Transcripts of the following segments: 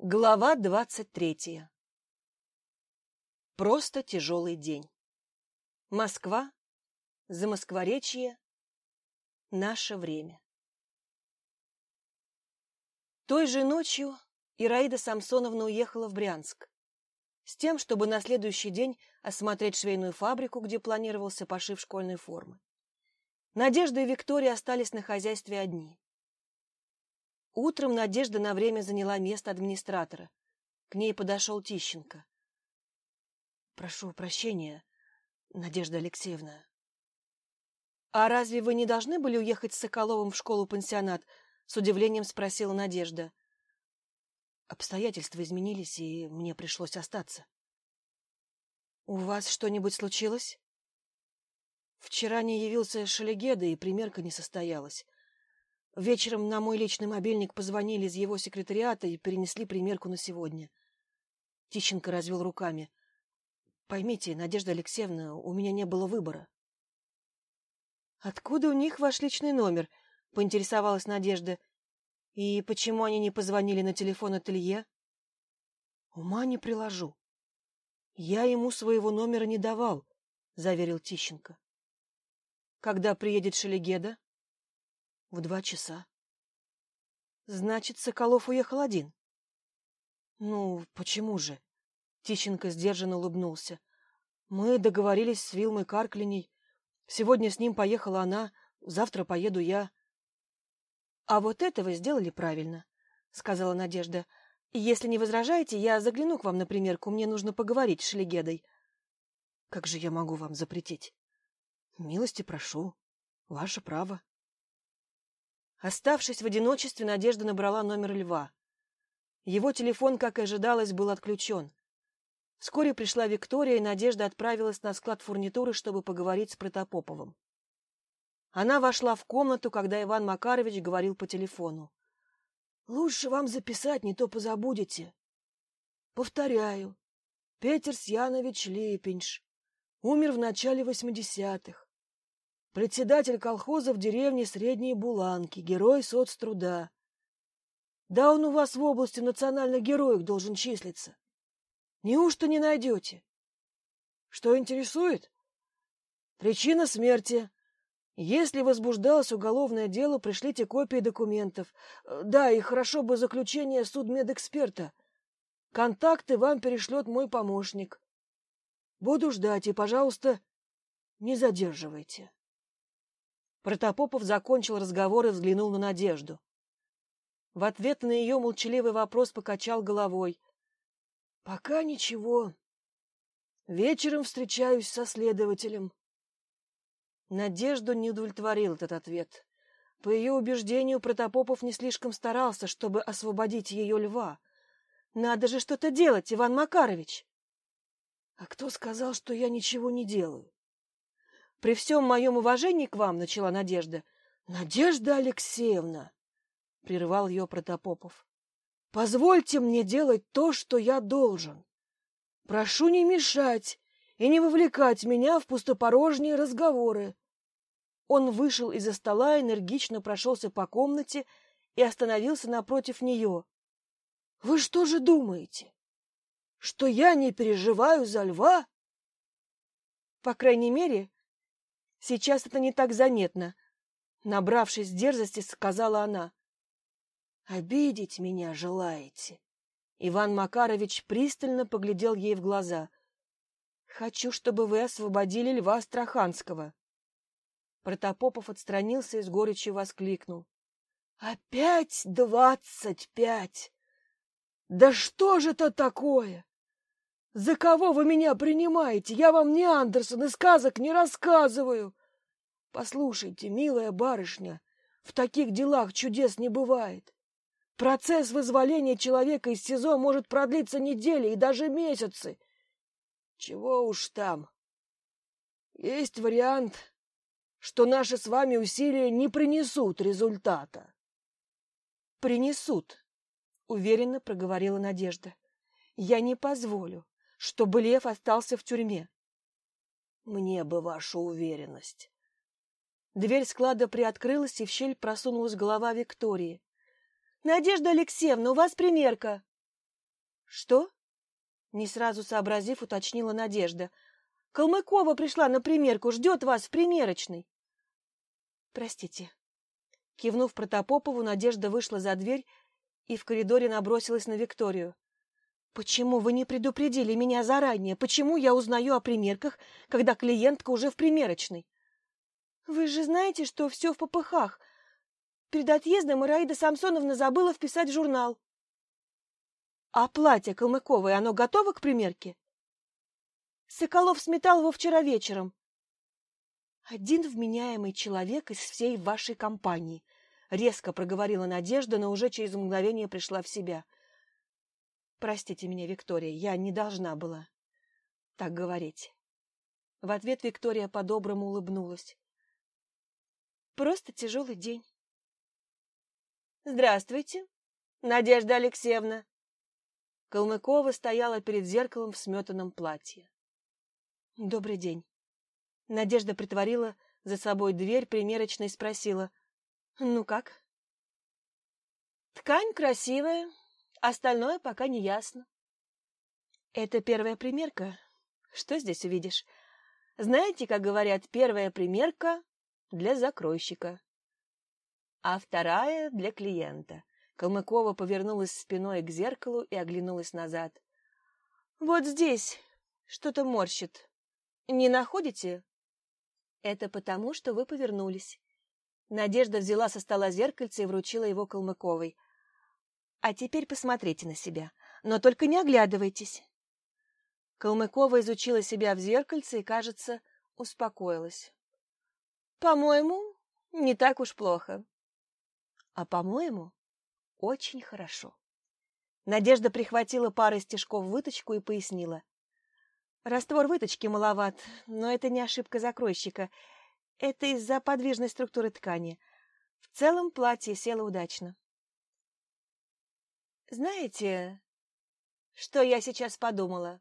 Глава двадцать третья. Просто тяжелый день. Москва, Замоскворечье, наше время. Той же ночью Ираида Самсоновна уехала в Брянск с тем, чтобы на следующий день осмотреть швейную фабрику, где планировался пошив школьной формы. Надежда и Виктория остались на хозяйстве одни. Утром Надежда на время заняла место администратора. К ней подошел Тищенко. — Прошу прощения, Надежда Алексеевна. — А разве вы не должны были уехать с Соколовым в школу-пансионат? — с удивлением спросила Надежда. Обстоятельства изменились, и мне пришлось остаться. — У вас что-нибудь случилось? Вчера не явился Шелегеда, и примерка не состоялась. Вечером на мой личный мобильник позвонили из его секретариата и перенесли примерку на сегодня. Тищенко развел руками. — Поймите, Надежда Алексеевна, у меня не было выбора. — Откуда у них ваш личный номер? — поинтересовалась Надежда. — И почему они не позвонили на телефон ателье? — Ума не приложу. — Я ему своего номера не давал, — заверил Тищенко. — Когда приедет Шелегеда? — в два часа. Значит, Соколов уехал один? Ну, почему же? Тищенко сдержанно улыбнулся. Мы договорились с Вилмой Карклиней. Сегодня с ним поехала она, завтра поеду я. А вот это вы сделали правильно, сказала Надежда. Если не возражаете, я загляну к вам на примерку. Мне нужно поговорить с Шлегедой. Как же я могу вам запретить? Милости прошу. Ваше право. Оставшись в одиночестве, Надежда набрала номер Льва. Его телефон, как и ожидалось, был отключен. Вскоре пришла Виктория, и Надежда отправилась на склад фурнитуры, чтобы поговорить с Протопоповым. Она вошла в комнату, когда Иван Макарович говорил по телефону. — Лучше вам записать, не то позабудете. — Повторяю. Петер Сьянович Лепенш. Умер в начале восьмидесятых. Председатель колхоза в деревне Средние Буланки, герой соцтруда. Да он у вас в области национальных героев должен числиться. Неужто не найдете? Что интересует? Причина смерти. Если возбуждалось уголовное дело, пришлите копии документов. Да, и хорошо бы заключение судмедэксперта. Контакты вам перешлет мой помощник. Буду ждать, и, пожалуйста, не задерживайте. Протопопов закончил разговор и взглянул на Надежду. В ответ на ее молчаливый вопрос покачал головой. — Пока ничего. Вечером встречаюсь со следователем. Надежду не удовлетворил этот ответ. По ее убеждению, Протопопов не слишком старался, чтобы освободить ее льва. Надо же что-то делать, Иван Макарович. — А кто сказал, что я ничего не делаю? При всем моем уважении к вам, — начала Надежда. — Надежда Алексеевна, — прервал ее Протопопов, — позвольте мне делать то, что я должен. Прошу не мешать и не вовлекать меня в пустопорожние разговоры. Он вышел из-за стола, энергично прошелся по комнате и остановился напротив нее. — Вы что же думаете? Что я не переживаю за льва? — По крайней мере, Сейчас это не так заметно. Набравшись дерзости, сказала она. «Обидеть меня желаете?» Иван Макарович пристально поглядел ей в глаза. «Хочу, чтобы вы освободили Льва Астраханского». Протопопов отстранился и с горечью воскликнул. «Опять двадцать пять! Да что же это такое? За кого вы меня принимаете? Я вам не Андерсон и сказок не рассказываю. Послушайте, милая барышня, в таких делах чудес не бывает. Процесс вызволения человека из СИЗО может продлиться недели и даже месяцы. Чего уж там. Есть вариант, что наши с вами усилия не принесут результата. Принесут, уверенно проговорила Надежда. Я не позволю чтобы Лев остался в тюрьме. Мне бы ваша уверенность. Дверь склада приоткрылась, и в щель просунулась голова Виктории. — Надежда Алексеевна, у вас примерка. Что? Не сразу сообразив, уточнила Надежда. Калмыкова пришла на примерку, ждет вас в примерочной. Простите. Кивнув Протопопову, Надежда вышла за дверь и в коридоре набросилась на Викторию. Почему вы не предупредили меня заранее? Почему я узнаю о примерках, когда клиентка уже в примерочной? Вы же знаете, что все в попыхах. Перед отъездом Ираида Самсоновна забыла вписать в журнал. А платье Калмыковое, оно готово к примерке? Соколов сметал его вчера вечером. Один вменяемый человек из всей вашей компании, резко проговорила Надежда, но уже через мгновение пришла в себя. Простите меня, Виктория, я не должна была так говорить. В ответ Виктория по-доброму улыбнулась. Просто тяжелый день. Здравствуйте, Надежда Алексеевна. Калмыкова стояла перед зеркалом в сметанном платье. Добрый день. Надежда притворила за собой дверь примерочной и спросила. Ну как? Ткань красивая, остальное пока не ясно. Это первая примерка. Что здесь увидишь? Знаете, как говорят, первая примерка для закройщика, а вторая для клиента. Калмыкова повернулась спиной к зеркалу и оглянулась назад. Вот здесь что-то морщит. Не находите? Это потому, что вы повернулись. Надежда взяла со стола зеркальце и вручила его Калмыковой. А теперь посмотрите на себя, но только не оглядывайтесь. Калмыкова изучила себя в зеркальце и, кажется, успокоилась. По-моему, не так уж плохо. А по-моему, очень хорошо. Надежда прихватила парой стежков выточку и пояснила. Раствор выточки маловат, но это не ошибка закройщика. Это из-за подвижной структуры ткани. В целом платье село удачно. Знаете, что я сейчас подумала?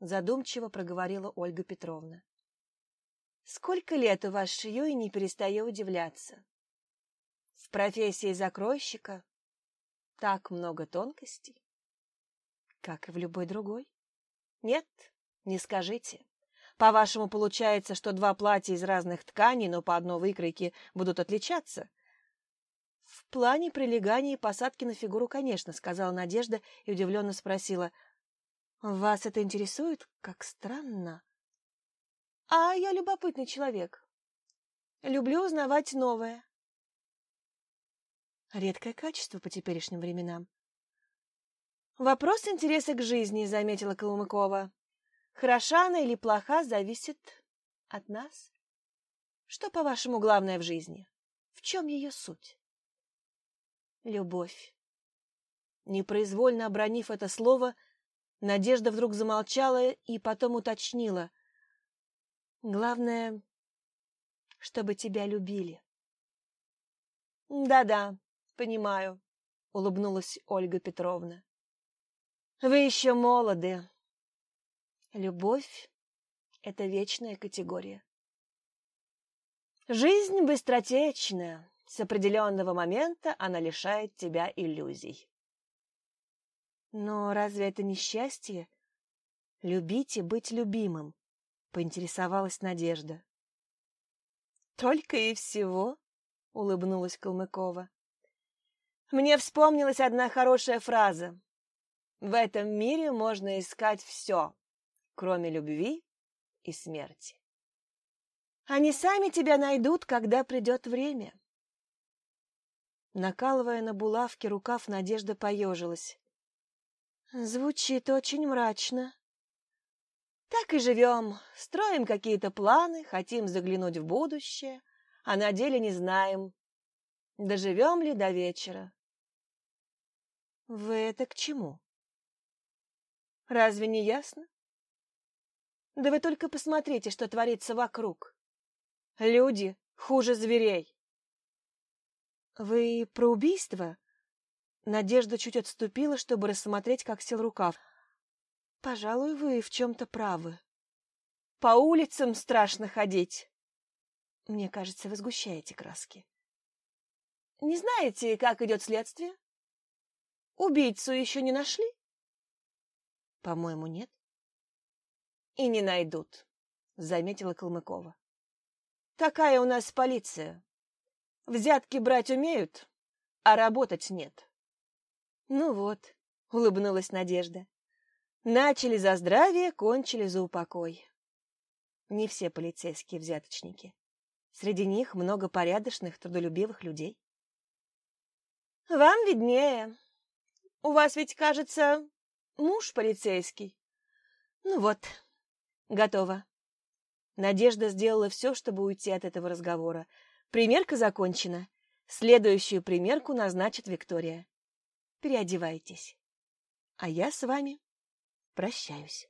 Задумчиво проговорила Ольга Петровна. Сколько лет у вас шью и не перестаю удивляться. В профессии закройщика так много тонкостей, как и в любой другой. Нет, не скажите. По-вашему, получается, что два платья из разных тканей, но по одной выкройке будут отличаться? В плане прилегания и посадки на фигуру, конечно, сказала Надежда и удивленно спросила. Вас это интересует? Как странно. А я любопытный человек. Люблю узнавать новое. Редкое качество по теперешним временам. Вопрос интереса к жизни, заметила Калмыкова. Хороша она или плоха, зависит от нас. Что, по-вашему, главное в жизни? В чем ее суть? Любовь. Непроизвольно обронив это слово, Надежда вдруг замолчала и потом уточнила. Главное, чтобы тебя любили. Да-да, понимаю, улыбнулась Ольга Петровна. Вы еще молоды, Любовь — это вечная категория. Жизнь быстротечная. С определенного момента она лишает тебя иллюзий. Но разве это не счастье? Любить и быть любимым, поинтересовалась Надежда. Только и всего, улыбнулась Калмыкова. Мне вспомнилась одна хорошая фраза. В этом мире можно искать все, кроме любви и смерти. Они сами тебя найдут, когда придет время. Накалывая на булавке рукав, Надежда поежилась. Звучит очень мрачно. Так и живем, строим какие-то планы, хотим заглянуть в будущее, а на деле не знаем, доживем ли до вечера. Вы это к чему? Разве не ясно? Да вы только посмотрите, что творится вокруг. Люди хуже зверей. Вы про убийство? Надежда чуть отступила, чтобы рассмотреть, как сел рукав. Пожалуй, вы в чем-то правы. По улицам страшно ходить. Мне кажется, вы сгущаете краски. Не знаете, как идет следствие? Убийцу еще не нашли? По-моему, нет. И не найдут, заметила Калмыкова. Такая у нас полиция. Взятки брать умеют, а работать нет. Ну вот, улыбнулась Надежда. Начали за здравие, кончили за упокой. Не все полицейские взяточники. Среди них много порядочных, трудолюбивых людей. Вам виднее. У вас ведь, кажется, муж полицейский. Ну вот, готово. Надежда сделала все, чтобы уйти от этого разговора. Примерка закончена. Следующую примерку назначит Виктория. Переодевайтесь. А я с вами прощаюсь.